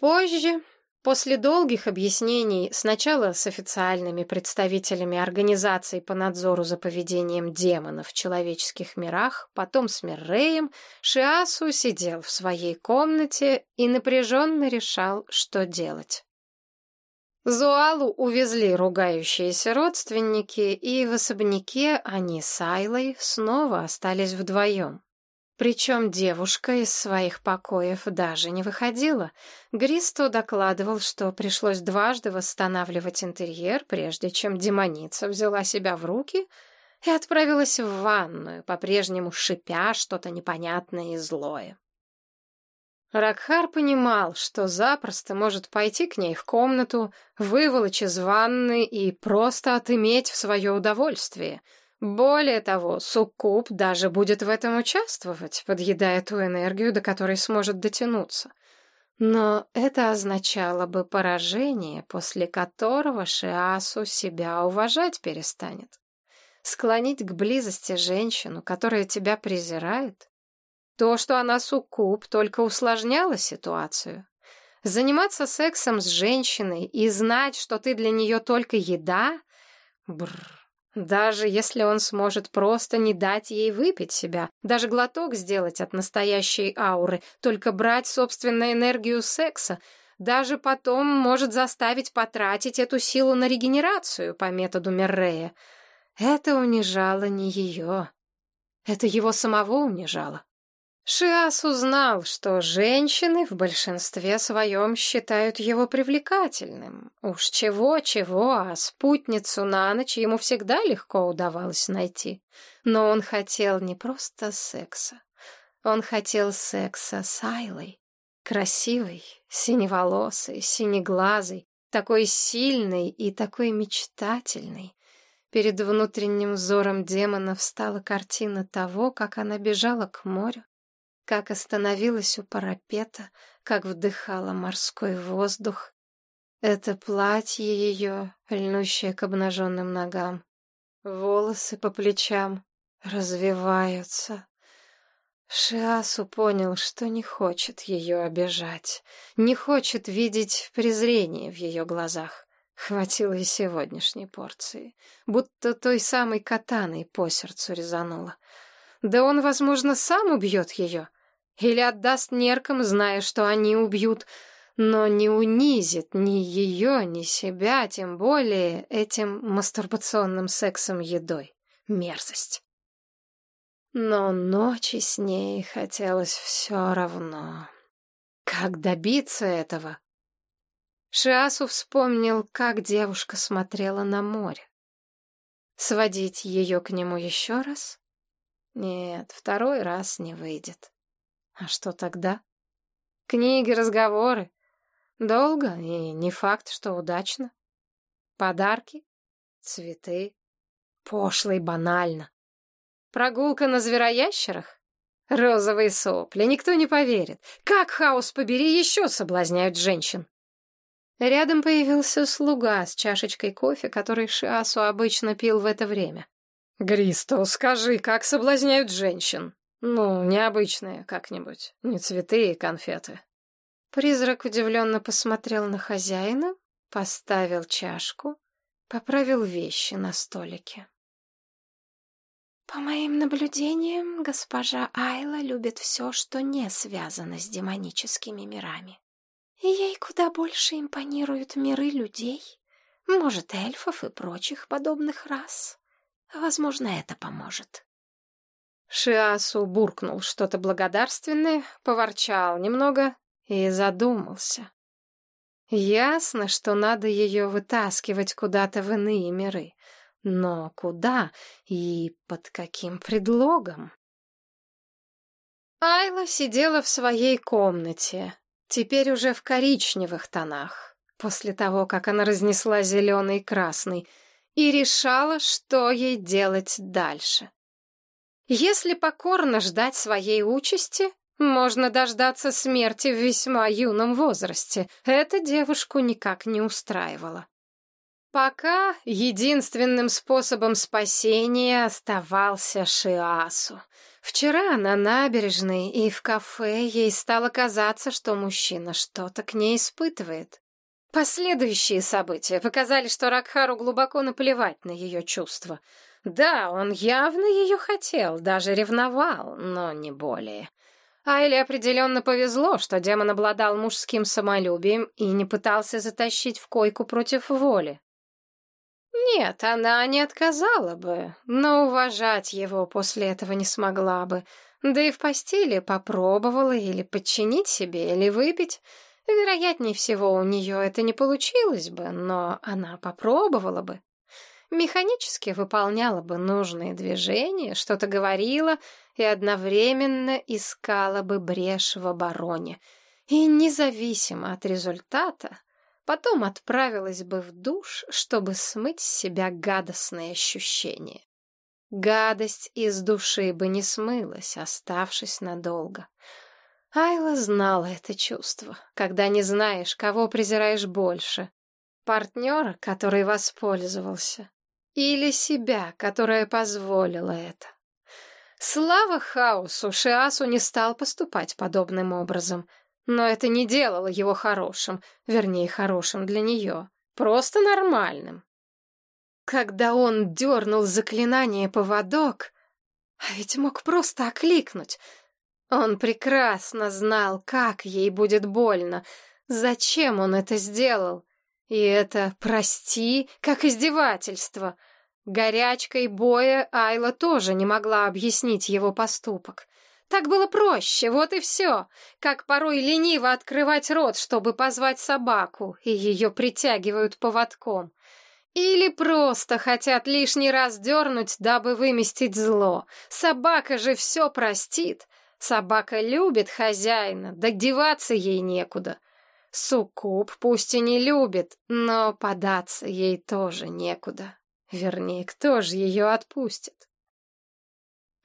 Позже, после долгих объяснений, сначала с официальными представителями организаций по надзору за поведением демонов в человеческих мирах, потом с Мирреем, Шиасу сидел в своей комнате и напряженно решал, что делать. Зуалу увезли ругающиеся родственники, и в особняке они с Айлой снова остались вдвоем. Причем девушка из своих покоев даже не выходила. Гристо докладывал, что пришлось дважды восстанавливать интерьер, прежде чем демоница взяла себя в руки и отправилась в ванную, по-прежнему шипя что-то непонятное и злое. Ракхар понимал, что запросто может пойти к ней в комнату, выволочь из ванны и просто отыметь в свое удовольствие. Более того, суккуб даже будет в этом участвовать, подъедая ту энергию, до которой сможет дотянуться. Но это означало бы поражение, после которого Шиасу себя уважать перестанет. Склонить к близости женщину, которая тебя презирает, то, что она суккуб, только усложняло ситуацию. Заниматься сексом с женщиной и знать, что ты для нее только еда? Бррр. Даже если он сможет просто не дать ей выпить себя, даже глоток сделать от настоящей ауры, только брать собственную энергию секса, даже потом может заставить потратить эту силу на регенерацию по методу Меррея. Это унижало не ее. Это его самого унижало. Шиас узнал, что женщины в большинстве своем считают его привлекательным. Уж чего-чего, а спутницу на ночь ему всегда легко удавалось найти. Но он хотел не просто секса. Он хотел секса с Айлой. Красивой, синеволосой, синеглазой, такой сильной и такой мечтательной. Перед внутренним взором демона встала картина того, как она бежала к морю, как остановилась у парапета, как вдыхала морской воздух. Это платье ее, льнущее к обнаженным ногам. Волосы по плечам развиваются. Шиасу понял, что не хочет ее обижать, не хочет видеть презрение в ее глазах. Хватило и сегодняшней порции, будто той самой катаной по сердцу резануло. Да он, возможно, сам убьет ее — или отдаст неркам, зная, что они убьют, но не унизит ни ее, ни себя, тем более этим мастурбационным сексом едой. Мерзость. Но ночи с ней хотелось все равно. Как добиться этого? Шиасу вспомнил, как девушка смотрела на море. Сводить ее к нему еще раз? Нет, второй раз не выйдет. А что тогда? Книги, разговоры. Долго и не факт, что удачно. Подарки, цветы. Пошло и банально. Прогулка на звероящерах? Розовые сопли, никто не поверит. Как, хаос побери, еще соблазняют женщин? Рядом появился слуга с чашечкой кофе, который Шиасу обычно пил в это время. «Гристо, скажи, как соблазняют женщин?» Ну, необычные как-нибудь, не цветы и конфеты. Призрак удивленно посмотрел на хозяина, поставил чашку, поправил вещи на столике. По моим наблюдениям, госпожа Айла любит все, что не связано с демоническими мирами. И ей куда больше импонируют миры людей, может, эльфов и прочих подобных рас. Возможно, это поможет. Шиасу буркнул что-то благодарственное, поворчал немного и задумался. Ясно, что надо ее вытаскивать куда-то в иные миры. Но куда и под каким предлогом? Айла сидела в своей комнате, теперь уже в коричневых тонах, после того, как она разнесла зеленый и красный, и решала, что ей делать дальше. Если покорно ждать своей участи, можно дождаться смерти в весьма юном возрасте. Это девушку никак не устраивало. Пока единственным способом спасения оставался Шиасу. Вчера на набережной и в кафе ей стало казаться, что мужчина что-то к ней испытывает. Последующие события показали, что Ракхару глубоко наплевать на ее чувства. Да, он явно ее хотел, даже ревновал, но не более. Айле определенно повезло, что демон обладал мужским самолюбием и не пытался затащить в койку против воли. Нет, она не отказала бы, но уважать его после этого не смогла бы. Да и в постели попробовала или подчинить себе, или выпить. Вероятнее всего, у нее это не получилось бы, но она попробовала бы. Механически выполняла бы нужные движения, что-то говорила и одновременно искала бы брешь в обороне. И независимо от результата, потом отправилась бы в душ, чтобы смыть с себя гадостные ощущения. Гадость из души бы не смылась, оставшись надолго. Айла знала это чувство, когда не знаешь, кого презираешь больше. Партнера, который воспользовался, или себя, которая позволила это. Слава хаосу, Шиасу не стал поступать подобным образом — но это не делало его хорошим, вернее, хорошим для нее, просто нормальным. Когда он дернул заклинание поводок, а ведь мог просто окликнуть, он прекрасно знал, как ей будет больно, зачем он это сделал. И это «прости» как издевательство. Горячкой боя Айла тоже не могла объяснить его поступок. Так было проще, вот и все. Как порой лениво открывать рот, чтобы позвать собаку, и ее притягивают поводком. Или просто хотят лишний раз дернуть, дабы выместить зло. Собака же все простит. Собака любит хозяина, да деваться ей некуда. Суккуб пусть и не любит, но податься ей тоже некуда. Вернее, кто же ее отпустит?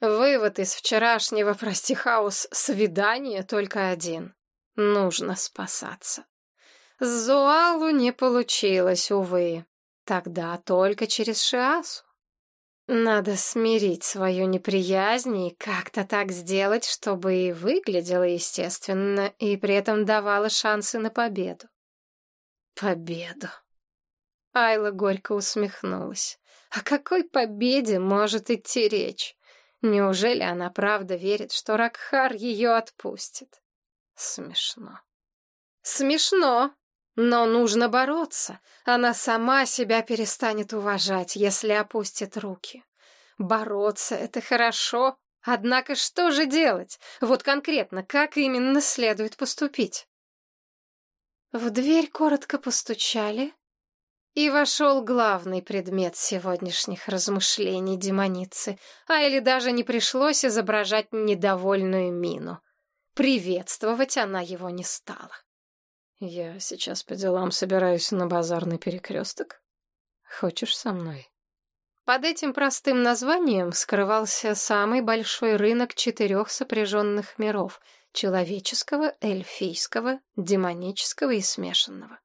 Вывод из вчерашнего, прости, хаос, свидания только один. Нужно спасаться. С Зуалу не получилось, увы. Тогда только через Шиасу. Надо смирить свою неприязнь и как-то так сделать, чтобы и выглядело естественно, и при этом давало шансы на победу. Победу. Айла горько усмехнулась. О какой победе может идти речь? Неужели она правда верит, что Ракхар ее отпустит? Смешно. Смешно, но нужно бороться. Она сама себя перестанет уважать, если опустит руки. Бороться — это хорошо, однако что же делать? Вот конкретно, как именно следует поступить? В дверь коротко постучали, и вошел главный предмет сегодняшних размышлений демоницы, а или даже не пришлось изображать недовольную мину. Приветствовать она его не стала. «Я сейчас по делам собираюсь на базарный перекресток. Хочешь со мной?» Под этим простым названием скрывался самый большой рынок четырех сопряженных миров — человеческого, эльфийского, демонического и смешанного.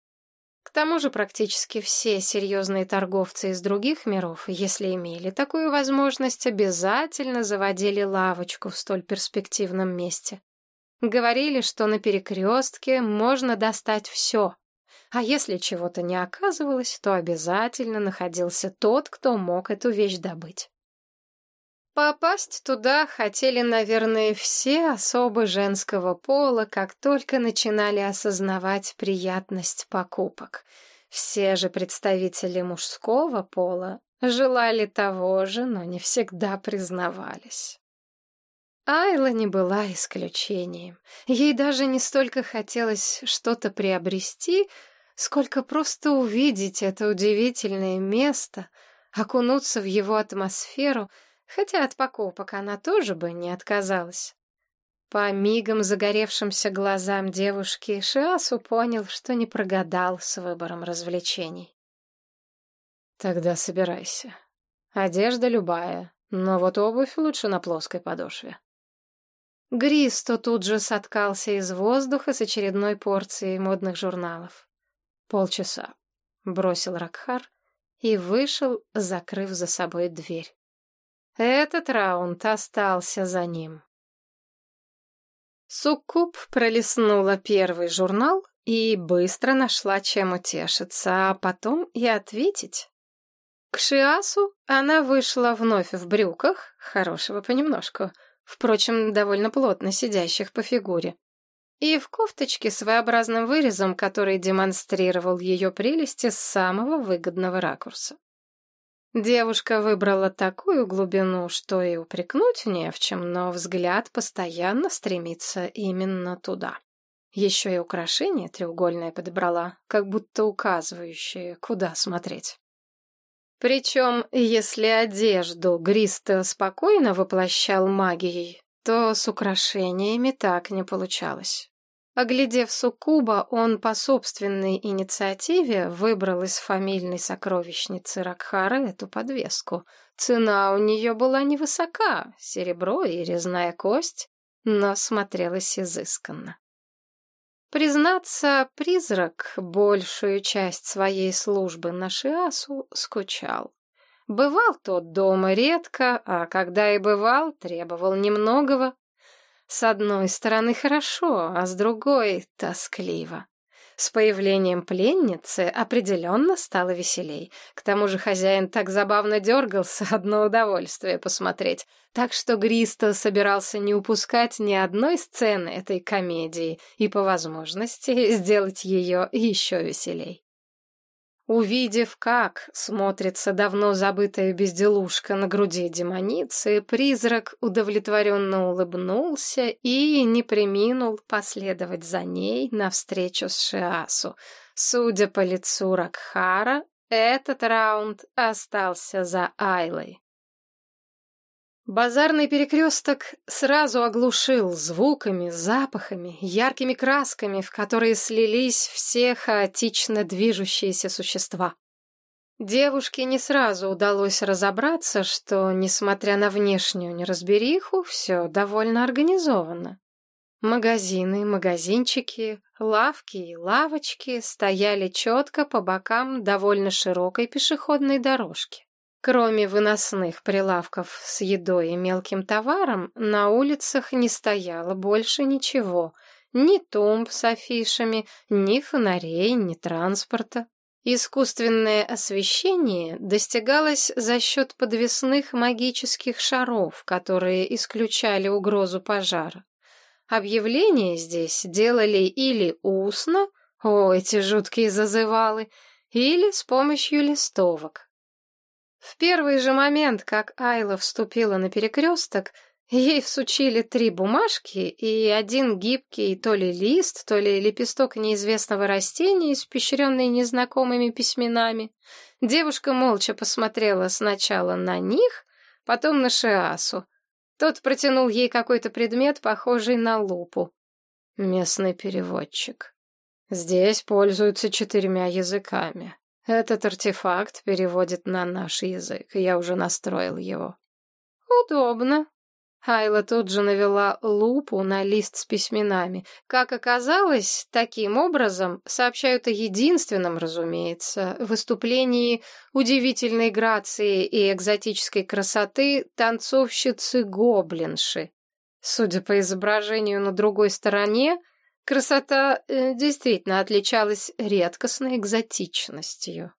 К тому же практически все серьезные торговцы из других миров, если имели такую возможность, обязательно заводили лавочку в столь перспективном месте. Говорили, что на перекрестке можно достать все, а если чего-то не оказывалось, то обязательно находился тот, кто мог эту вещь добыть. Попасть туда хотели, наверное, все особы женского пола, как только начинали осознавать приятность покупок. Все же представители мужского пола желали того же, но не всегда признавались. Айла не была исключением. Ей даже не столько хотелось что-то приобрести, сколько просто увидеть это удивительное место, окунуться в его атмосферу — хотя от покупок она тоже бы не отказалась. По мигом загоревшимся глазам девушки Шиасу понял, что не прогадал с выбором развлечений. «Тогда собирайся. Одежда любая, но вот обувь лучше на плоской подошве». Гристо тут же соткался из воздуха с очередной порцией модных журналов. «Полчаса», — бросил Ракхар и вышел, закрыв за собой дверь. Этот раунд остался за ним. Суккуб пролистнула первый журнал и быстро нашла, чем утешиться, а потом и ответить. К Шиасу она вышла вновь в брюках, хорошего понемножку, впрочем, довольно плотно сидящих по фигуре, и в кофточке с своеобразным вырезом, который демонстрировал ее прелести с самого выгодного ракурса. Девушка выбрала такую глубину, что и упрекнуть не в чем, но взгляд постоянно стремится именно туда. Еще и украшение треугольное подобрала, как будто указывающее, куда смотреть. Причем, если одежду Гриста спокойно воплощал магией, то с украшениями так не получалось. Оглядев суккуба, он по собственной инициативе выбрал из фамильной сокровищницы Ракхара эту подвеску. Цена у нее была невысока, серебро и резная кость, но смотрелась изысканно. Признаться, призрак большую часть своей службы на Шиасу скучал. Бывал тот дома редко, а когда и бывал, требовал немногого, с одной стороны хорошо, а с другой — тоскливо. С появлением пленницы определенно стало веселей. К тому же хозяин так забавно дергался, одно удовольствие посмотреть. Так что Гристо собирался не упускать ни одной сцены этой комедии и, по возможности, сделать ее еще веселей. Увидев, как смотрится давно забытая безделушка на груди демоницы, призрак удовлетворенно улыбнулся и не приминул последовать за ней навстречу с Шиасу. Судя по лицу Ракхара, этот раунд остался за Айлой. Базарный перекресток сразу оглушил звуками, запахами, яркими красками, в которые слились все хаотично движущиеся существа. Девушке не сразу удалось разобраться, что, несмотря на внешнюю неразбериху, все довольно организовано. Магазины, магазинчики, лавки и лавочки стояли четко по бокам довольно широкой пешеходной дорожки. Кроме выносных прилавков с едой и мелким товаром, на улицах не стояло больше ничего. Ни тумб с афишами, ни фонарей, ни транспорта. Искусственное освещение достигалось за счет подвесных магических шаров, которые исключали угрозу пожара. Объявления здесь делали или устно, о, эти жуткие зазывалы, или с помощью листовок. В первый же момент, как Айла вступила на перекресток, ей всучили три бумажки и один гибкий то ли лист, то ли лепесток неизвестного растения, испещренный незнакомыми письменами. Девушка молча посмотрела сначала на них, потом на Шиасу. Тот протянул ей какой-то предмет, похожий на лупу. Местный переводчик. Здесь пользуются четырьмя языками. Этот артефакт переводит на наш язык, я уже настроил его. Удобно. Айла тут же навела лупу на лист с письменами. Как оказалось, таким образом сообщают о единственном, разумеется, выступлении удивительной грации и экзотической красоты танцовщицы-гоблинши. Судя по изображению на другой стороне, Красота э, действительно отличалась редкостной экзотичностью.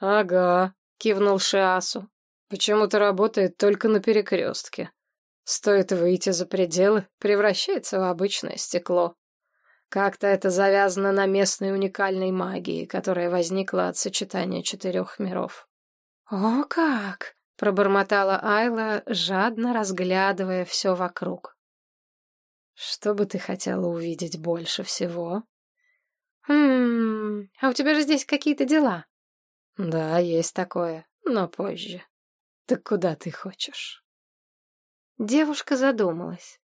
«Ага», — кивнул Шиасу. «Почему-то работает только на перекрестке. Стоит выйти за пределы, превращается в обычное стекло. Как-то это завязано на местной уникальной магии, которая возникла от сочетания четырех миров». «О как!» — пробормотала Айла, жадно разглядывая все вокруг. Что бы ты хотела увидеть больше всего? Хм, а у тебя же здесь какие-то дела. Да, есть такое, но позже. Так куда ты хочешь? Девушка задумалась.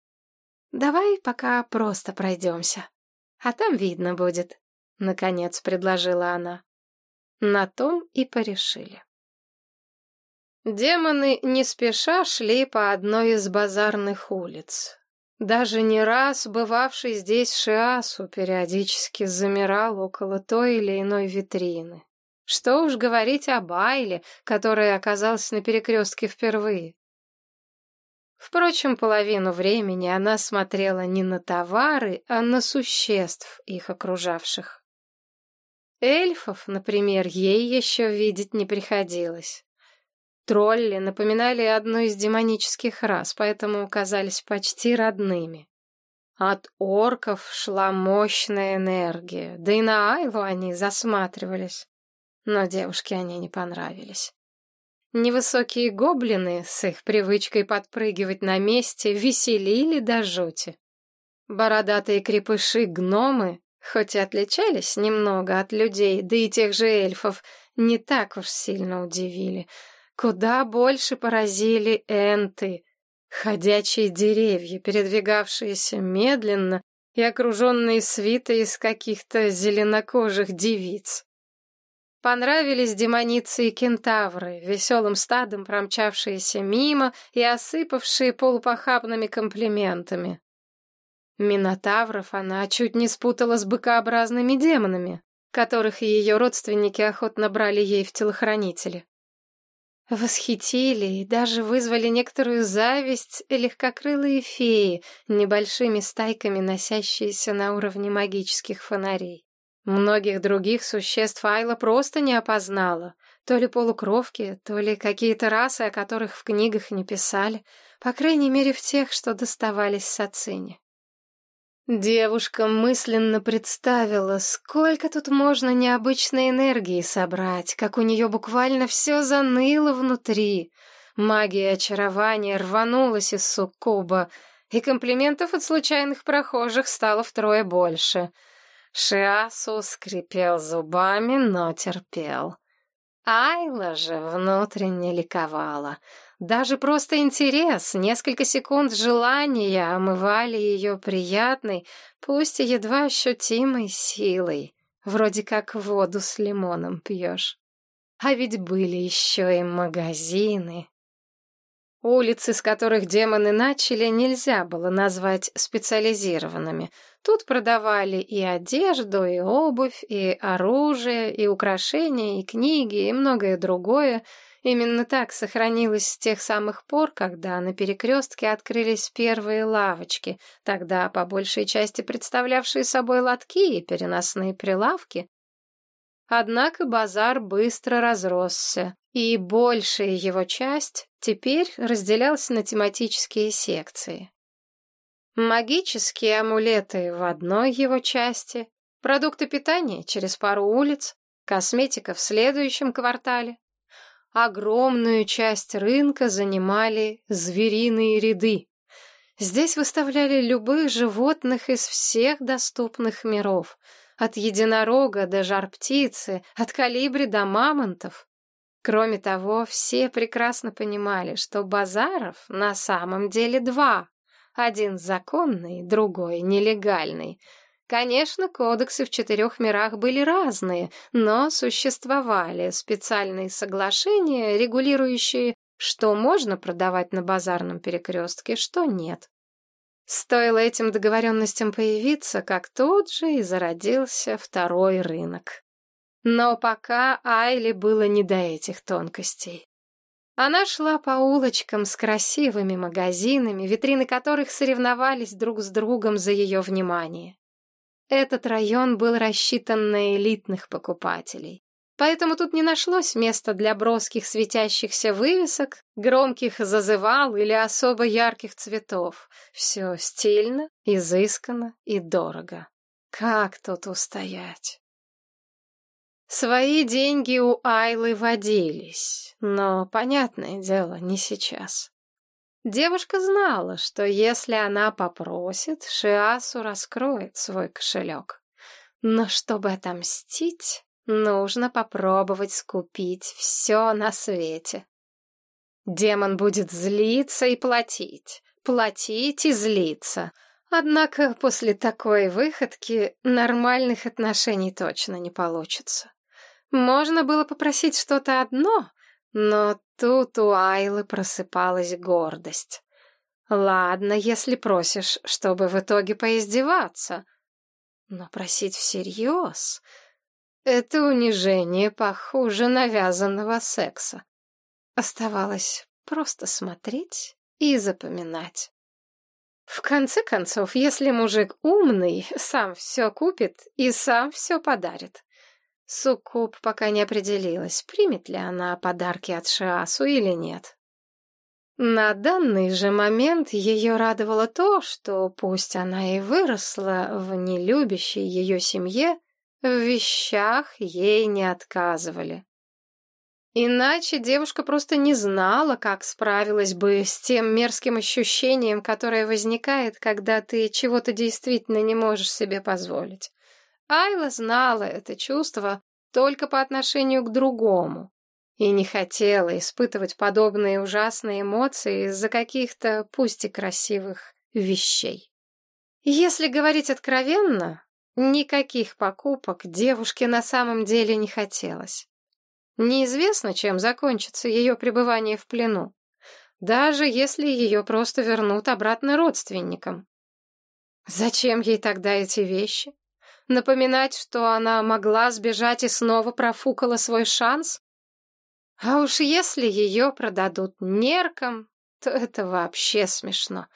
Давай пока просто пройдемся, а там видно будет, наконец предложила она. На том и порешили. Демоны не спеша шли по одной из базарных улиц. Даже не раз бывавший здесь Шиасу периодически замирал около той или иной витрины. Что уж говорить о Байле, которая оказалась на перекрестке впервые. Впрочем, половину времени она смотрела не на товары, а на существ, их окружавших. Эльфов, например, ей еще видеть не приходилось. Тролли напоминали одну из демонических рас, поэтому казались почти родными. От орков шла мощная энергия, да и на Айлу они засматривались. Но девушке они не понравились. Невысокие гоблины с их привычкой подпрыгивать на месте веселили до жути. Бородатые крепыши-гномы, хоть и отличались немного от людей, да и тех же эльфов, не так уж сильно удивили. Куда больше поразили энты, ходячие деревья, передвигавшиеся медленно и окруженные свитой из каких-то зеленокожих девиц. Понравились демоницы и кентавры, веселым стадом промчавшиеся мимо и осыпавшие полупохабными комплиментами. Минотавров она чуть не спутала с быкообразными демонами, которых ее родственники охотно брали ей в телохранители. Восхитили и даже вызвали некоторую зависть легкокрылые феи, небольшими стайками носящиеся на уровне магических фонарей. Многих других существ Айла просто не опознала. То ли полукровки, то ли какие-то расы, о которых в книгах не писали. По крайней мере, в тех, что доставались Сацине. Девушка мысленно представила, сколько тут можно необычной энергии собрать, как у нее буквально все заныло внутри. Магия очарования рванулась из суккуба, и комплиментов от случайных прохожих стало втрое больше — Шиасу скрипел зубами, но терпел. Айла же внутренне ликовала. Даже просто интерес, несколько секунд желания омывали ее приятной, пусть и едва ощутимой силой. Вроде как воду с лимоном пьешь. А ведь были еще и магазины. Улицы, с которых демоны начали, нельзя было назвать специализированными. Тут продавали и одежду, и обувь, и оружие, и украшения, и книги, и многое другое. Именно так сохранилось с тех самых пор, когда на перекрестке открылись первые лавочки, тогда по большей части представлявшие собой лотки и переносные прилавки. Однако базар быстро разросся, и большая его часть теперь разделялась на тематические секции. Магические амулеты в одной его части, продукты питания через пару улиц, косметика в следующем квартале. Огромную часть рынка занимали звериные ряды. Здесь выставляли любых животных из всех доступных миров, от единорога до жар-птицы, от калибри до мамонтов. Кроме того, все прекрасно понимали, что базаров на самом деле два, один законный, другой нелегальный. Конечно, кодексы в четырех мирах были разные, но существовали специальные соглашения, регулирующие, что можно продавать на базарном перекрестке, что нет. Стоило этим договоренностям появиться, как тут же и зародился второй рынок. Но пока Айли было не до этих тонкостей. Она шла по улочкам с красивыми магазинами, витрины которых соревновались друг с другом за ее внимание. Этот район был рассчитан на элитных покупателей. Поэтому тут не нашлось места для броских светящихся вывесок, громких зазывал или особо ярких цветов. Все стильно, изысканно и дорого. Как тут устоять? Свои деньги у Айлы водились, но, понятное дело, не сейчас. Девушка знала, что если она попросит, Шиасу раскроет свой кошелек. Но чтобы отомстить, нужно попробовать скупить все на свете. Демон будет злиться и платить, платить и злиться. Однако после такой выходки нормальных отношений точно не получится. Можно было попросить что-то одно, но тут у Айлы просыпалась гордость. Ладно, если просишь, чтобы в итоге поиздеваться. Но просить всерьез — это унижение похуже навязанного секса. Оставалось просто смотреть и запоминать. В конце концов, если мужик умный, сам все купит и сам все подарит. Суккуб пока не определилась, примет ли она подарки от Шиасу или нет. На данный же момент ее радовало то, что пусть она и выросла в нелюбящей ее семье, в вещах ей не отказывали. Иначе девушка просто не знала, как справилась бы с тем мерзким ощущением, которое возникает, когда ты чего-то действительно не можешь себе позволить. Айла знала это чувство только по отношению к другому и не хотела испытывать подобные ужасные эмоции из-за каких-то, пусть и красивых, вещей. Если говорить откровенно, никаких покупок девушке на самом деле не хотелось. Неизвестно, чем закончится ее пребывание в плену, даже если ее просто вернут обратно родственникам. Зачем ей тогда эти вещи? Напоминать, что она могла сбежать и снова профукала свой шанс? А уж если ее продадут неркам, то это вообще смешно.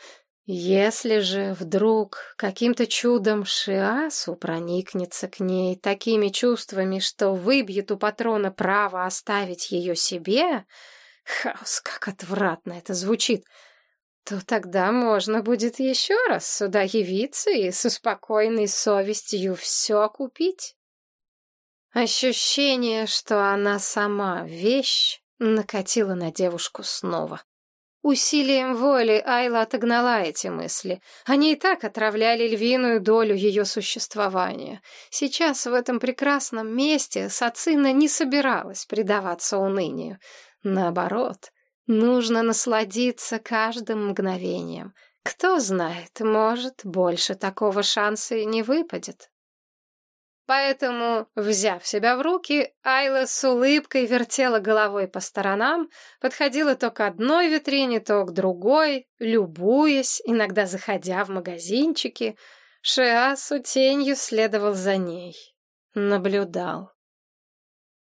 Если же вдруг каким-то чудом Шиасу проникнется к ней такими чувствами, что выбьет у патрона право оставить ее себе, хаос, как отвратно это звучит, то тогда можно будет еще раз сюда явиться и со спокойной совестью все купить. Ощущение, что она сама вещь, накатило на девушку снова. Усилием воли Айла отогнала эти мысли. Они и так отравляли львиную долю ее существования. Сейчас в этом прекрасном месте Сацина не собиралась предаваться унынию. Наоборот, нужно насладиться каждым мгновением. Кто знает, может, больше такого шанса и не выпадет. Поэтому, взяв себя в руки, Айла с улыбкой вертела головой по сторонам, подходила то к одной витрине, то к другой, любуясь, иногда заходя в магазинчики. Шиасу тенью следовал за ней. Наблюдал.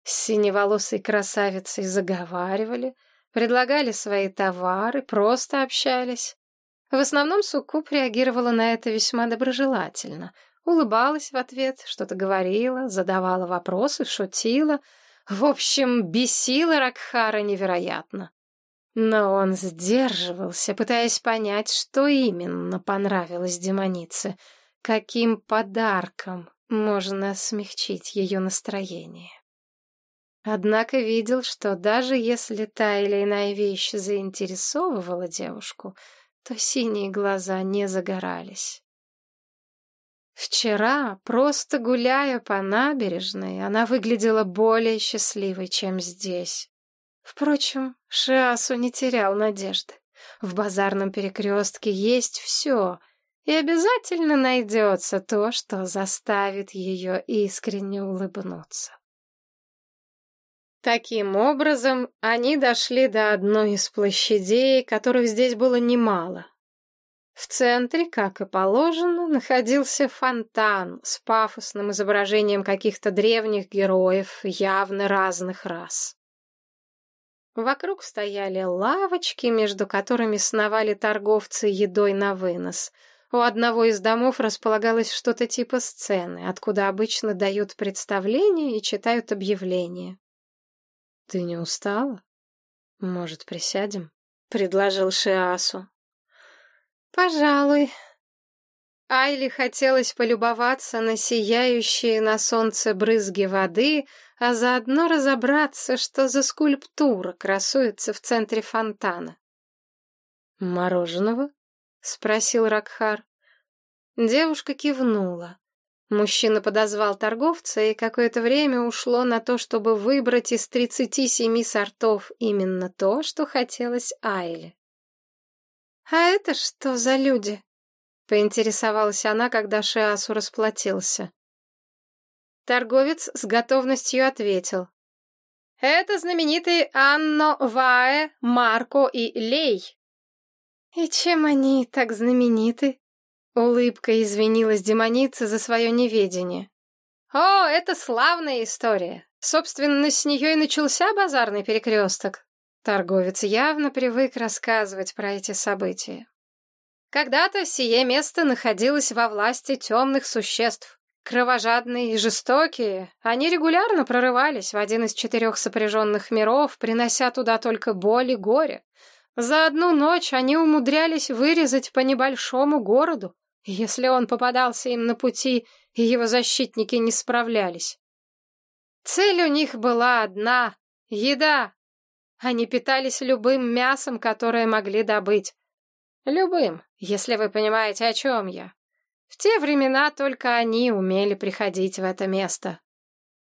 С синеволосой красавицей заговаривали, предлагали свои товары, просто общались. В основном Суккуб реагировала на это весьма доброжелательно — улыбалась в ответ, что-то говорила, задавала вопросы, шутила. В общем, бесила Ракхара невероятно. Но он сдерживался, пытаясь понять, что именно понравилось демонице, каким подарком можно смягчить ее настроение. Однако видел, что даже если та или иная вещь заинтересовывала девушку, то синие глаза не загорались. Вчера, просто гуляя по набережной, она выглядела более счастливой, чем здесь. Впрочем, Шиасу не терял надежды. В базарном перекрестке есть все, и обязательно найдется то, что заставит ее искренне улыбнуться. Таким образом, они дошли до одной из площадей, которых здесь было немало, в центре, как и положено, находился фонтан с пафосным изображением каких-то древних героев, явно разных рас. Вокруг стояли лавочки, между которыми сновали торговцы едой на вынос. У одного из домов располагалось что-то типа сцены, откуда обычно дают представления и читают объявления. «Ты не устала? Может, присядем?» — предложил Шиасу. «Пожалуй». Айли хотелось полюбоваться на сияющие на солнце брызги воды, а заодно разобраться, что за скульптура красуется в центре фонтана. «Мороженого?» — спросил Ракхар. Девушка кивнула. Мужчина подозвал торговца, и какое-то время ушло на то, чтобы выбрать из тридцати семи сортов именно то, что хотелось Айле. «А это что за люди?» — поинтересовалась она, когда Шиасу расплатился. Торговец с готовностью ответил. «Это знаменитые Анно, Ваe, Марко и Лей». «И чем они так знамениты?» Улыбка извинилась демоница за свое неведение. «О, это славная история. Собственно, с нее и начался базарный перекресток. Торговец явно привык рассказывать про эти события. Когда-то сие место находилось во власти темных существ. Кровожадные и жестокие, они регулярно прорывались в один из четырех сопряженных миров, принося туда только боль и горе. За одну ночь они умудрялись вырезать по небольшому городу, если он попадался им на пути, и его защитники не справлялись. Цель у них была одна — еда. Они питались любым мясом, которое могли добыть. Любым, если вы понимаете, о чем я. В те времена только они умели приходить в это место.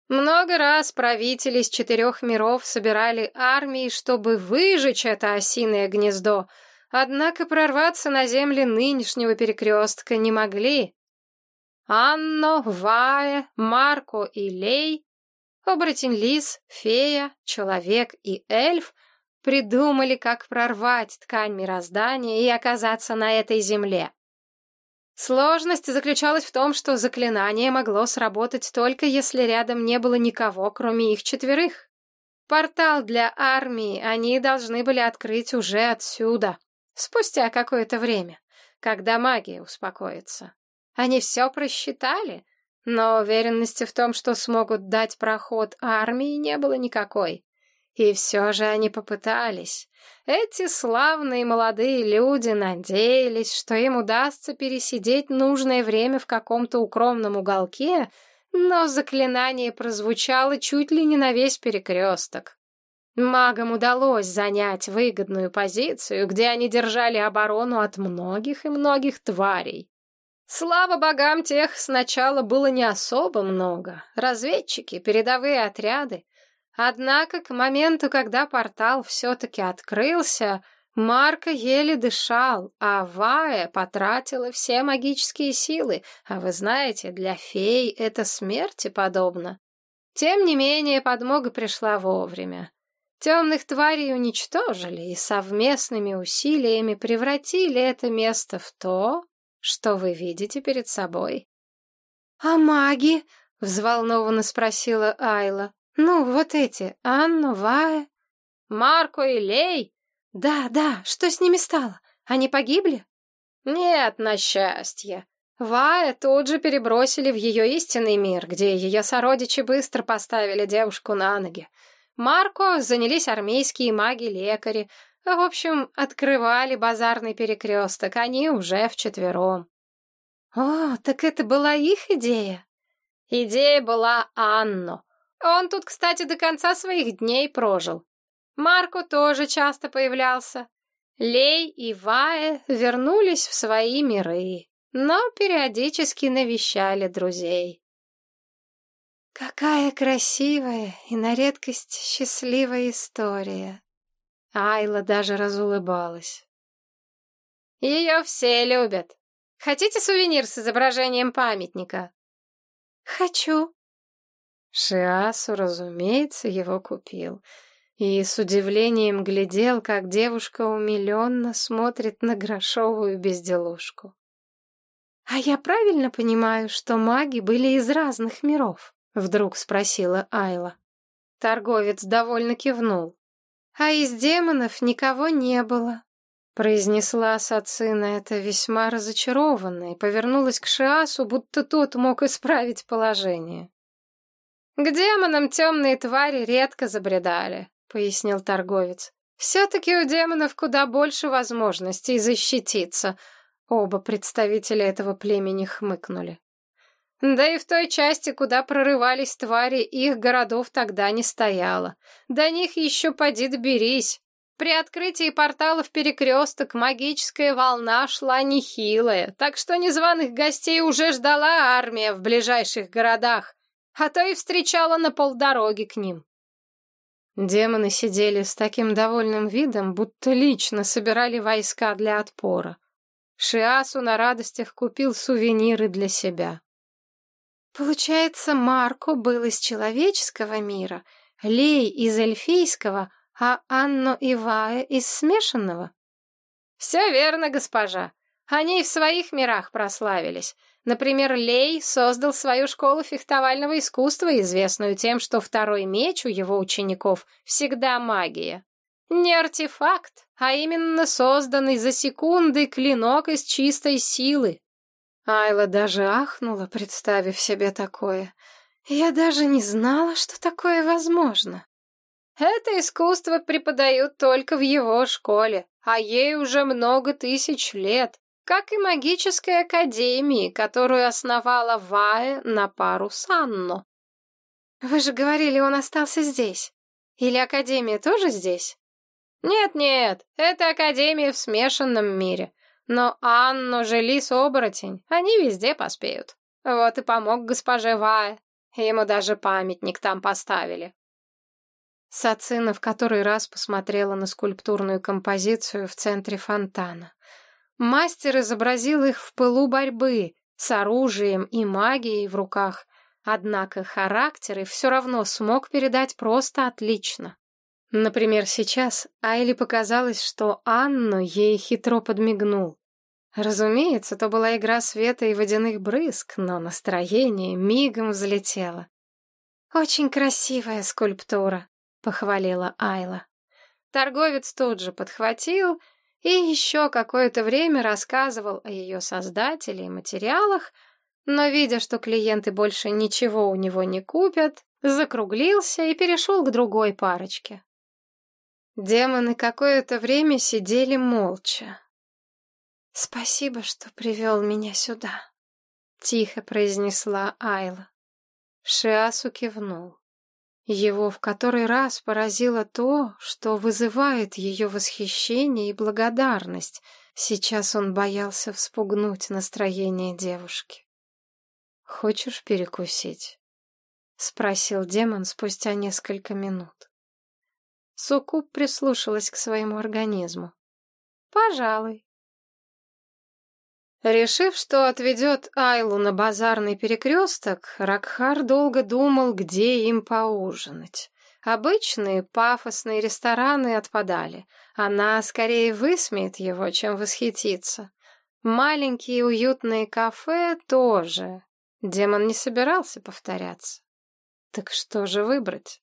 Много раз правители из четырех миров собирали армии, чтобы выжечь это осиное гнездо, однако прорваться на земли нынешнего перекрестка не могли. Анно, Вая, Марко и Лей, оборотень лис, фея, человек и эльф придумали, как прорвать ткань мироздания и оказаться на этой земле. Сложность заключалась в том, что заклинание могло сработать только если рядом не было никого, кроме их четверых. Портал для армии они должны были открыть уже отсюда, спустя какое-то время, когда магия успокоится. Они все просчитали, но уверенности в том, что смогут дать проход армии, не было никакой. И все же они попытались. Эти славные молодые люди надеялись, что им удастся пересидеть нужное время в каком-то укромном уголке, но заклинание прозвучало чуть ли не на весь перекресток. Магам удалось занять выгодную позицию, где они держали оборону от многих и многих тварей. Слава богам, тех сначала было не особо много. Разведчики, передовые отряды, Однако к моменту, когда портал все-таки открылся, Марко еле дышал, а Вая потратила все магические силы, а вы знаете, для фей это смерти подобно. Тем не менее, подмога пришла вовремя. Темных тварей уничтожили и совместными усилиями превратили это место в то, что вы видите перед собой. — А маги? — взволнованно спросила Айла. «Ну, вот эти, Анна, Вая...» «Марко и Лей?» «Да, да, что с ними стало? Они погибли?» «Нет, на счастье. Вая тут же перебросили в ее истинный мир, где ее сородичи быстро поставили девушку на ноги. Марко занялись армейские маги-лекари. В общем, открывали базарный перекресток, они уже вчетвером. «О, так это была их идея?» Идея была Анну. Он тут, кстати, до конца своих дней прожил. Марко тоже часто появлялся. Лей и Вая вернулись в свои миры, но периодически навещали друзей. Какая красивая и на редкость счастливая история. Айла даже разулыбалась. Ее все любят. Хотите сувенир с изображением памятника? Хочу, Шиасу, разумеется, его купил. И с удивлением глядел, как девушка умиленно смотрит на грошовую безделушку. «А я правильно понимаю, что маги были из разных миров?» — вдруг спросила Айла. Торговец довольно кивнул. «А из демонов никого не было», — произнесла Сацина это весьма разочарованно и повернулась к Шиасу, будто тот мог исправить положение. «К демонам темные твари редко забредали», — пояснил торговец. «Все-таки у демонов куда больше возможностей защититься». Оба представителя этого племени хмыкнули. Да и в той части, куда прорывались твари, их городов тогда не стояло. До них еще поди доберись. При открытии портала в перекресток магическая волна шла нехилая, так что незваных гостей уже ждала армия в ближайших городах а то и встречала на полдороги к ним. Демоны сидели с таким довольным видом, будто лично собирали войска для отпора. Шиасу на радостях купил сувениры для себя. Получается, Марко был из человеческого мира, Лей из эльфийского, а Анно и Вая из смешанного? Все верно, госпожа. Они и в своих мирах прославились. Например, Лей создал свою школу фехтовального искусства, известную тем, что второй меч у его учеников всегда магия. Не артефакт, а именно созданный за секунды клинок из чистой силы. Айла даже ахнула, представив себе такое. Я даже не знала, что такое возможно. Это искусство преподают только в его школе, а ей уже много тысяч лет, как и магической академии, которую основала Вая на пару с Анну. Вы же говорили, он остался здесь. Или академия тоже здесь? Нет-нет, это академия в смешанном мире. Но Анну же лис-оборотень, они везде поспеют. Вот и помог госпоже Вая. Ему даже памятник там поставили. Сацина в который раз посмотрела на скульптурную композицию в центре фонтана. Мастер изобразил их в пылу борьбы, с оружием и магией в руках, однако характеры все равно смог передать просто отлично. Например, сейчас Айли показалось, что Анну ей хитро подмигнул. Разумеется, то была игра света и водяных брызг, но настроение мигом взлетело. «Очень красивая скульптура», — похвалила Айла. Торговец тут же подхватил и еще какое-то время рассказывал о ее создателе и материалах, но, видя, что клиенты больше ничего у него не купят, закруглился и перешел к другой парочке. Демоны какое-то время сидели молча. «Спасибо, что привел меня сюда», — тихо произнесла Айла. Шиасу кивнул. Его в который раз поразило то, что вызывает ее восхищение и благодарность. Сейчас он боялся вспугнуть настроение девушки. «Хочешь перекусить?» — спросил демон спустя несколько минут. Суккуб прислушалась к своему организму. «Пожалуй». Решив, что отведет Айлу на базарный перекресток, Ракхар долго думал, где им поужинать. Обычные пафосные рестораны отпадали. Она скорее высмеет его, чем восхитится. Маленькие уютные кафе тоже. Демон не собирался повторяться. Так что же выбрать?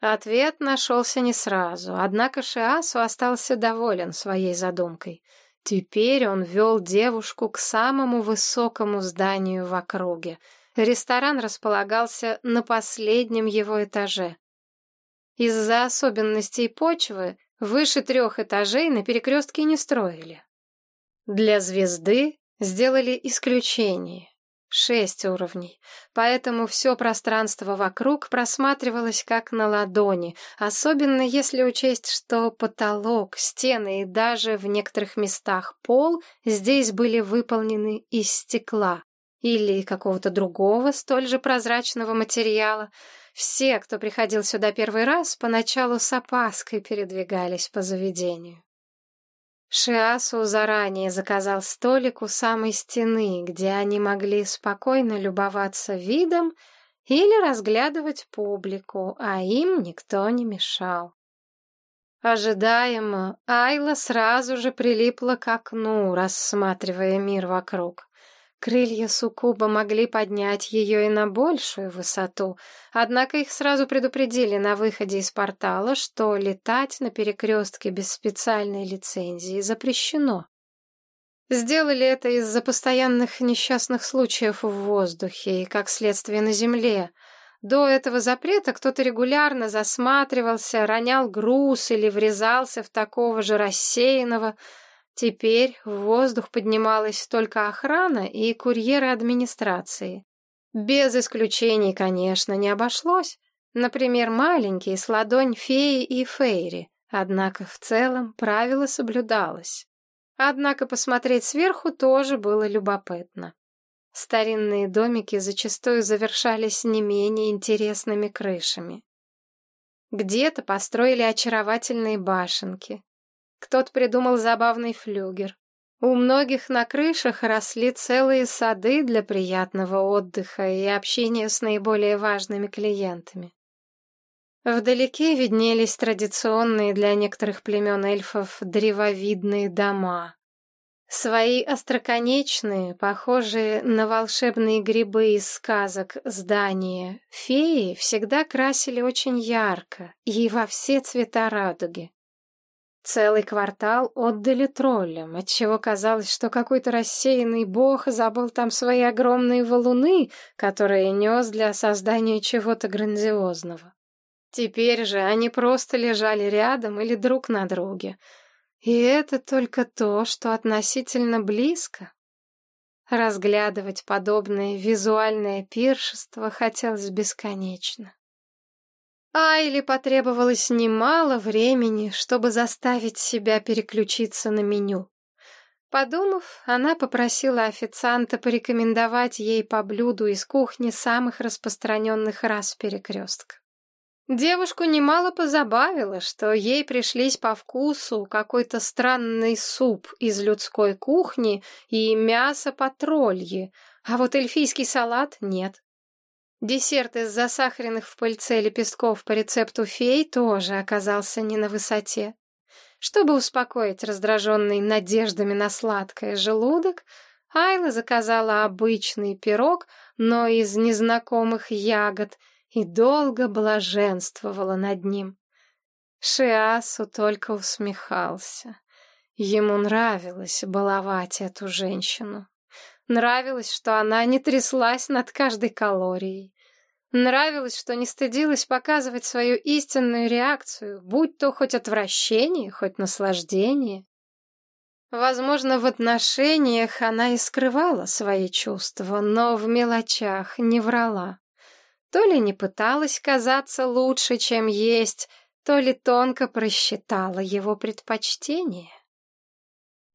Ответ нашелся не сразу, однако Шиасу остался доволен своей задумкой — Теперь он вел девушку к самому высокому зданию в округе. Ресторан располагался на последнем его этаже. Из-за особенностей почвы выше трех этажей на перекрестке не строили. Для звезды сделали исключение. Шесть уровней, поэтому все пространство вокруг просматривалось как на ладони, особенно если учесть, что потолок, стены и даже в некоторых местах пол здесь были выполнены из стекла или какого-то другого столь же прозрачного материала. Все, кто приходил сюда первый раз, поначалу с опаской передвигались по заведению. Шиасу заранее заказал столик у самой стены, где они могли спокойно любоваться видом или разглядывать публику, а им никто не мешал. Ожидаемо, Айла сразу же прилипла к окну, рассматривая мир вокруг. Крылья суккуба могли поднять ее и на большую высоту, однако их сразу предупредили на выходе из портала, что летать на перекрестке без специальной лицензии запрещено. Сделали это из-за постоянных несчастных случаев в воздухе и, как следствие, на земле. До этого запрета кто-то регулярно засматривался, ронял груз или врезался в такого же рассеянного, Теперь в воздух поднималась только охрана и курьеры администрации. Без исключений, конечно, не обошлось. Например, маленькие с ладонь феи и фейри. Однако в целом правило соблюдалось. Однако посмотреть сверху тоже было любопытно. Старинные домики зачастую завершались не менее интересными крышами. Где-то построили очаровательные башенки, кто-то придумал забавный флюгер. У многих на крышах росли целые сады для приятного отдыха и общения с наиболее важными клиентами. Вдалеке виднелись традиционные для некоторых племен эльфов древовидные дома. Свои остроконечные, похожие на волшебные грибы из сказок здания, феи всегда красили очень ярко и во все цвета радуги. Целый квартал отдали троллям, отчего казалось, что какой-то рассеянный бог забыл там свои огромные валуны, которые нес для создания чего-то грандиозного. Теперь же они просто лежали рядом или друг на друге. И это только то, что относительно близко. Разглядывать подобное визуальное пиршество хотелось бесконечно. Айли потребовалось немало времени, чтобы заставить себя переключиться на меню. Подумав, она попросила официанта порекомендовать ей по блюду из кухни самых распространенных рас перекрестка. Девушку немало позабавило, что ей пришлись по вкусу какой-то странный суп из людской кухни и мясо по троллье, а вот эльфийский салат нет. Десерт из засахаренных в пыльце лепестков по рецепту фей тоже оказался не на высоте. Чтобы успокоить раздраженный надеждами на сладкое желудок, Айла заказала обычный пирог, но из незнакомых ягод, и долго блаженствовала над ним. Шиасу только усмехался. Ему нравилось баловать эту женщину. Нравилось, что она не тряслась над каждой калорией. Нравилось, что не стыдилась показывать свою истинную реакцию, будь то хоть отвращение, хоть наслаждение. Возможно, в отношениях она и скрывала свои чувства, но в мелочах не врала. То ли не пыталась казаться лучше, чем есть, то ли тонко просчитала его предпочтение.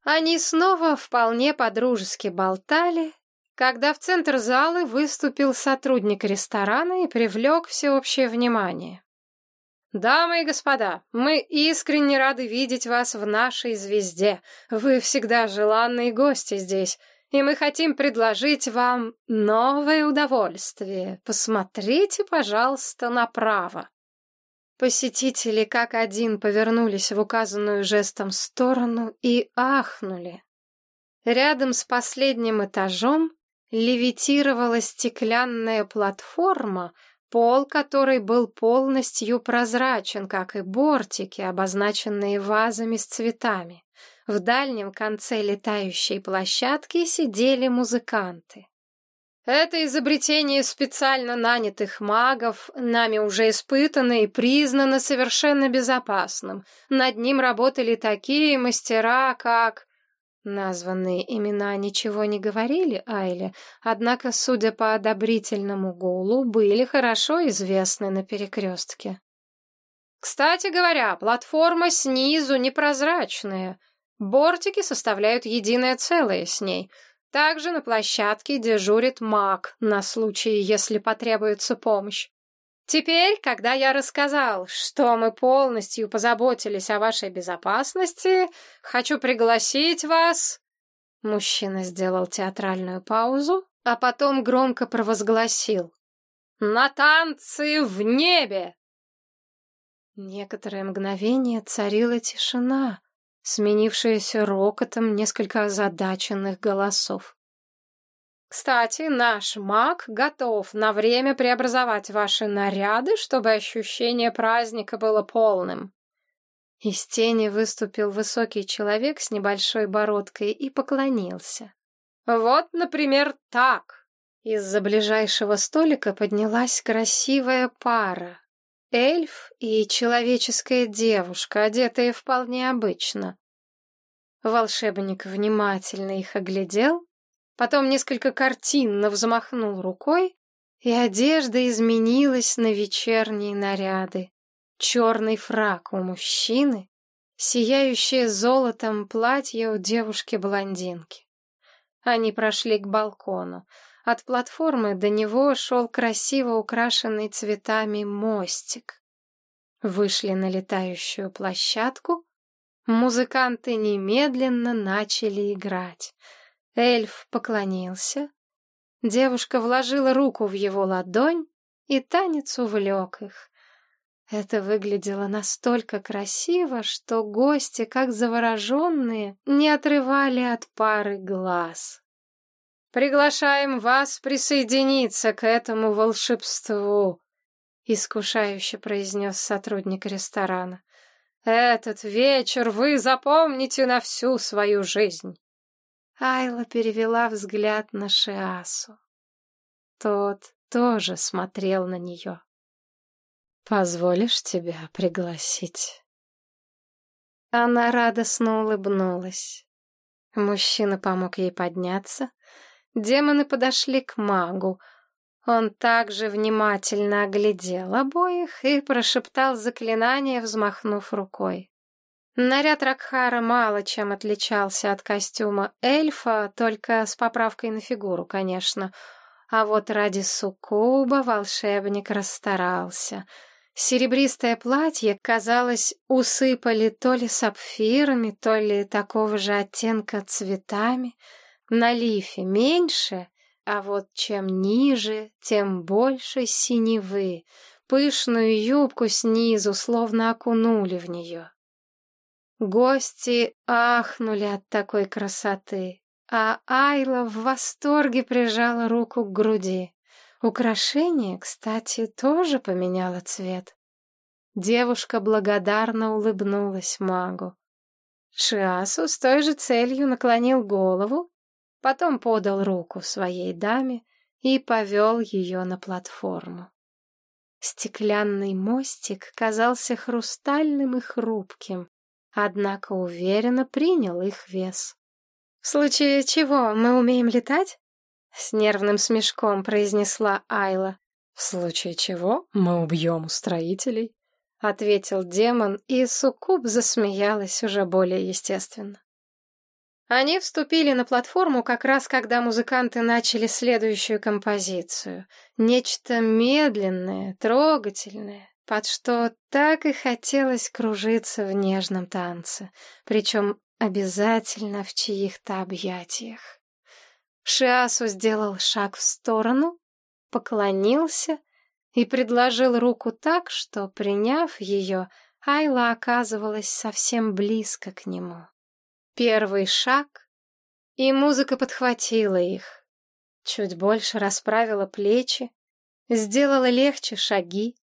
Они снова вполне подружески болтали, когда в центр зала выступил сотрудник ресторана и привлек всеобщее внимание. «Дамы и господа, мы искренне рады видеть вас в нашей звезде. Вы всегда желанные гости здесь, и мы хотим предложить вам новое удовольствие. Посмотрите, пожалуйста, направо». Посетители как один повернулись в указанную жестом сторону и ахнули. Рядом с последним этажом левитировала стеклянная платформа, пол которой был полностью прозрачен, как и бортики, обозначенные вазами с цветами. В дальнем конце летающей площадки сидели музыканты. Это изобретение специально нанятых магов, нами уже испытано и признано совершенно безопасным. Над ним работали такие мастера, как... Названные имена ничего не говорили Айле, однако, судя по одобрительному гулу, были хорошо известны на перекрестке. Кстати говоря, платформа снизу непрозрачная. Бортики составляют единое целое с ней — также на площадке дежурит маг на случай, если потребуется помощь. Теперь, когда я рассказал, что мы полностью позаботились о вашей безопасности, хочу пригласить вас...» Мужчина сделал театральную паузу, а потом громко провозгласил. «На танцы в небе!» Некоторое мгновение царила тишина, сменившаяся рокотом несколько озадаченных голосов. Кстати, наш маг готов на время преобразовать ваши наряды, чтобы ощущение праздника было полным. Из тени выступил высокий человек с небольшой бородкой и поклонился. Вот, например, так. Из-за ближайшего столика поднялась красивая пара. Эльф и человеческая девушка, одетые вполне обычно. Волшебник внимательно их оглядел, потом несколько картинно взмахнул рукой, и одежда изменилась на вечерние наряды. Черный фрак у мужчины, сияющее золотом платье у девушки-блондинки. Они прошли к балкону. От платформы до него шел красиво украшенный цветами мостик. Вышли на летающую площадку. Музыканты немедленно начали играть. Эльф поклонился. Девушка вложила руку в его ладонь, и танец увлек их. Это выглядело настолько красиво, что гости, как завороженные, не отрывали от пары глаз. Приглашаем вас присоединиться к этому волшебству, искушающе произнес сотрудник ресторана. Этот вечер вы запомните на всю свою жизнь. Айла перевела взгляд на Шиасу. Тот тоже смотрел на нее. «Позволишь тебя пригласить?» Она радостно улыбнулась. Мужчина помог ей подняться. Демоны подошли к магу. Он также внимательно оглядел обоих и прошептал заклинание, взмахнув рукой. Наряд Ракхара мало чем отличался от костюма эльфа, только с поправкой на фигуру, конечно. А вот ради суккуба волшебник расстарался — Серебристое платье, казалось, усыпали то ли сапфирами, то ли такого же оттенка цветами. На лифе меньше, а вот чем ниже, тем больше синевы. Пышную юбку снизу словно окунули в нее. Гости ахнули от такой красоты, а Айла в восторге прижала руку к груди. Украшение, кстати, тоже поменяло цвет. Девушка благодарно улыбнулась магу. Шиасу с той же целью наклонил голову, потом подал руку своей даме и повел ее на платформу. Стеклянный мостик казался хрустальным и хрупким, однако уверенно принял их вес. «В случае чего мы умеем летать?» С нервным смешком произнесла Айла. «В случае чего мы убьем устроителей», — ответил демон, и Суккуб засмеялась уже более естественно. Они вступили на платформу как раз когда музыканты начали следующую композицию. Нечто медленное, трогательное, под что так и хотелось кружиться в нежном танце, причем обязательно в чьих-то объятиях. Шиасу сделал шаг в сторону, поклонился и предложил руку так, что, приняв ее, Айла оказывалась совсем близко к нему. Первый шаг, и музыка подхватила их. Чуть больше расправила плечи, сделала легче шаги,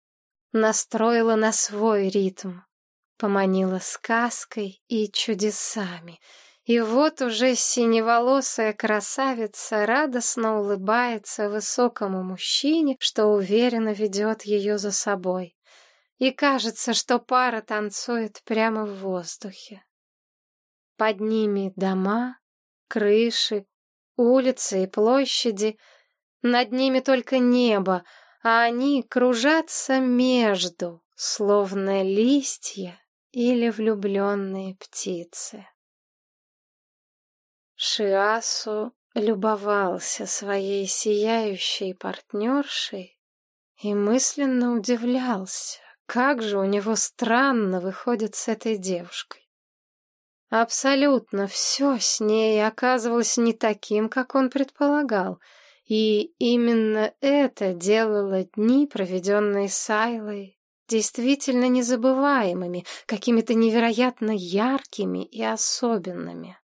настроила на свой ритм, поманила сказкой и чудесами — и вот уже синеволосая красавица радостно улыбается высокому мужчине, что уверенно ведет ее за собой. И кажется, что пара танцует прямо в воздухе. Под ними дома, крыши, улицы и площади. Над ними только небо, а они кружатся между, словно листья или влюбленные птицы. Шиасу любовался своей сияющей партнершей и мысленно удивлялся, как же у него странно выходит с этой девушкой. Абсолютно все с ней оказывалось не таким, как он предполагал, и именно это делало дни, проведенные с Айлой, действительно незабываемыми, какими-то невероятно яркими и особенными.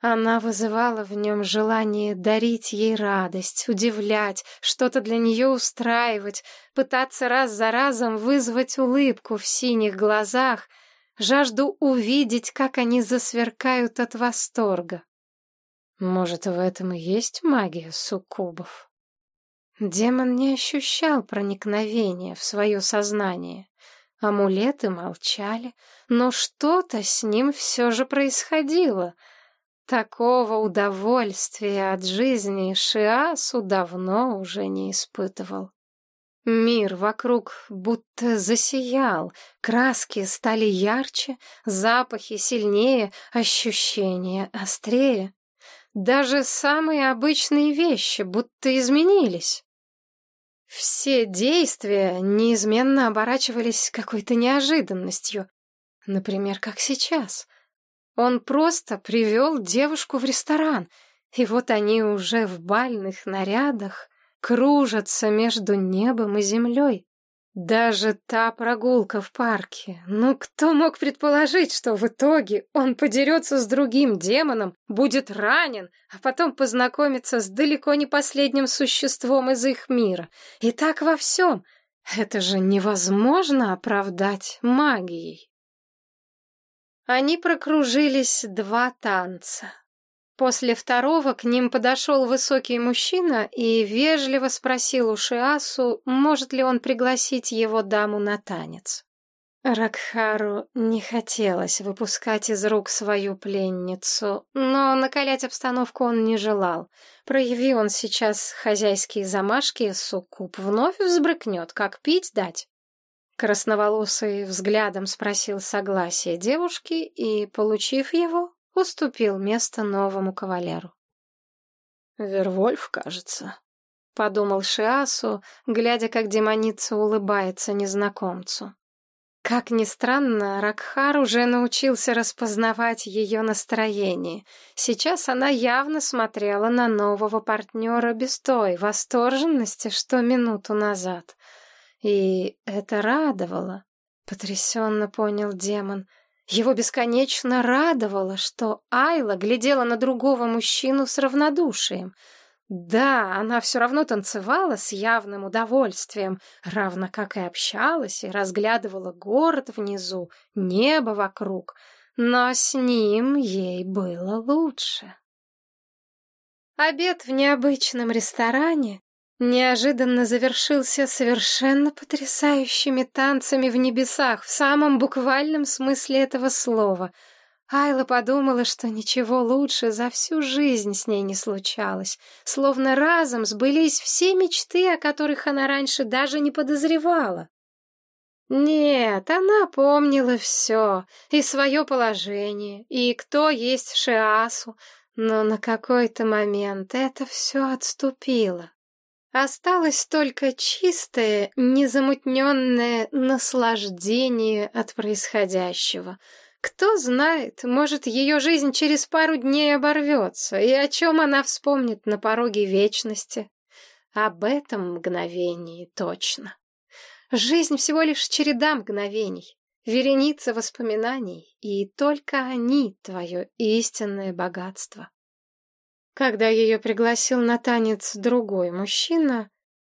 Она вызывала в нем желание дарить ей радость, удивлять, что-то для нее устраивать, пытаться раз за разом вызвать улыбку в синих глазах, жажду увидеть, как они засверкают от восторга. Может, в этом и есть магия суккубов? Демон не ощущал проникновения в свое сознание. Амулеты молчали, но что-то с ним все же происходило — Такого удовольствия от жизни Шиасу давно уже не испытывал. Мир вокруг будто засиял, краски стали ярче, запахи сильнее, ощущения острее. Даже самые обычные вещи будто изменились. Все действия неизменно оборачивались какой-то неожиданностью. Например, как сейчас. Он просто привел девушку в ресторан, и вот они уже в бальных нарядах кружатся между небом и землей. Даже та прогулка в парке. Ну, кто мог предположить, что в итоге он подерется с другим демоном, будет ранен, а потом познакомится с далеко не последним существом из их мира. И так во всем. Это же невозможно оправдать магией. Они прокружились два танца. После второго к ним подошел высокий мужчина и вежливо спросил у Шиасу, может ли он пригласить его даму на танец. Ракхару не хотелось выпускать из рук свою пленницу, но накалять обстановку он не желал. Прояви он сейчас хозяйские замашки, суккуб вновь взбрыкнет, как пить дать. Красноволосый взглядом спросил согласия девушки и, получив его, уступил место новому кавалеру. «Вервольф, кажется», — подумал Шиасу, глядя, как демоница улыбается незнакомцу. Как ни странно, Ракхар уже научился распознавать ее настроение. Сейчас она явно смотрела на нового партнера без той восторженности, что минуту назад. И это радовало, потрясенно понял демон. Его бесконечно радовало, что Айла глядела на другого мужчину с равнодушием. Да, она все равно танцевала с явным удовольствием, равно как и общалась и разглядывала город внизу, небо вокруг, но с ним ей было лучше. Обед в необычном ресторане неожиданно завершился совершенно потрясающими танцами в небесах, в самом буквальном смысле этого слова. Айла подумала, что ничего лучше за всю жизнь с ней не случалось, словно разом сбылись все мечты, о которых она раньше даже не подозревала. Нет, она помнила все, и свое положение, и кто есть Шиасу, но на какой-то момент это все отступило. Осталось только чистое, незамутненное наслаждение от происходящего. Кто знает, может, ее жизнь через пару дней оборвется, и о чем она вспомнит на пороге вечности. Об этом мгновении точно. Жизнь всего лишь череда мгновений, вереница воспоминаний, и только они — твое истинное богатство. Когда ее пригласил на танец другой мужчина,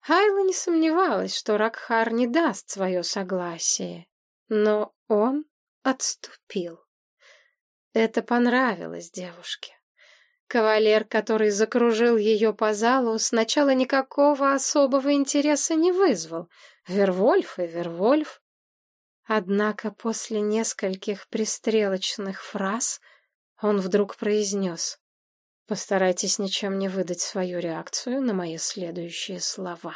Айла не сомневалась, что Ракхар не даст свое согласие. Но он отступил. Это понравилось девушке. Кавалер, который закружил ее по залу, сначала никакого особого интереса не вызвал. Вервольф и Вервольф. Однако после нескольких пристрелочных фраз он вдруг произнес Постарайтесь ничем не выдать свою реакцию на мои следующие слова.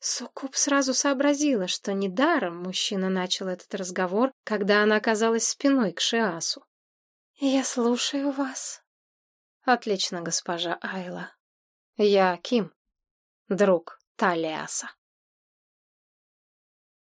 Суккуб сразу сообразила, что недаром мужчина начал этот разговор, когда она оказалась спиной к Шиасу. «Я слушаю вас». «Отлично, госпожа Айла. Я Ким, друг Талиаса».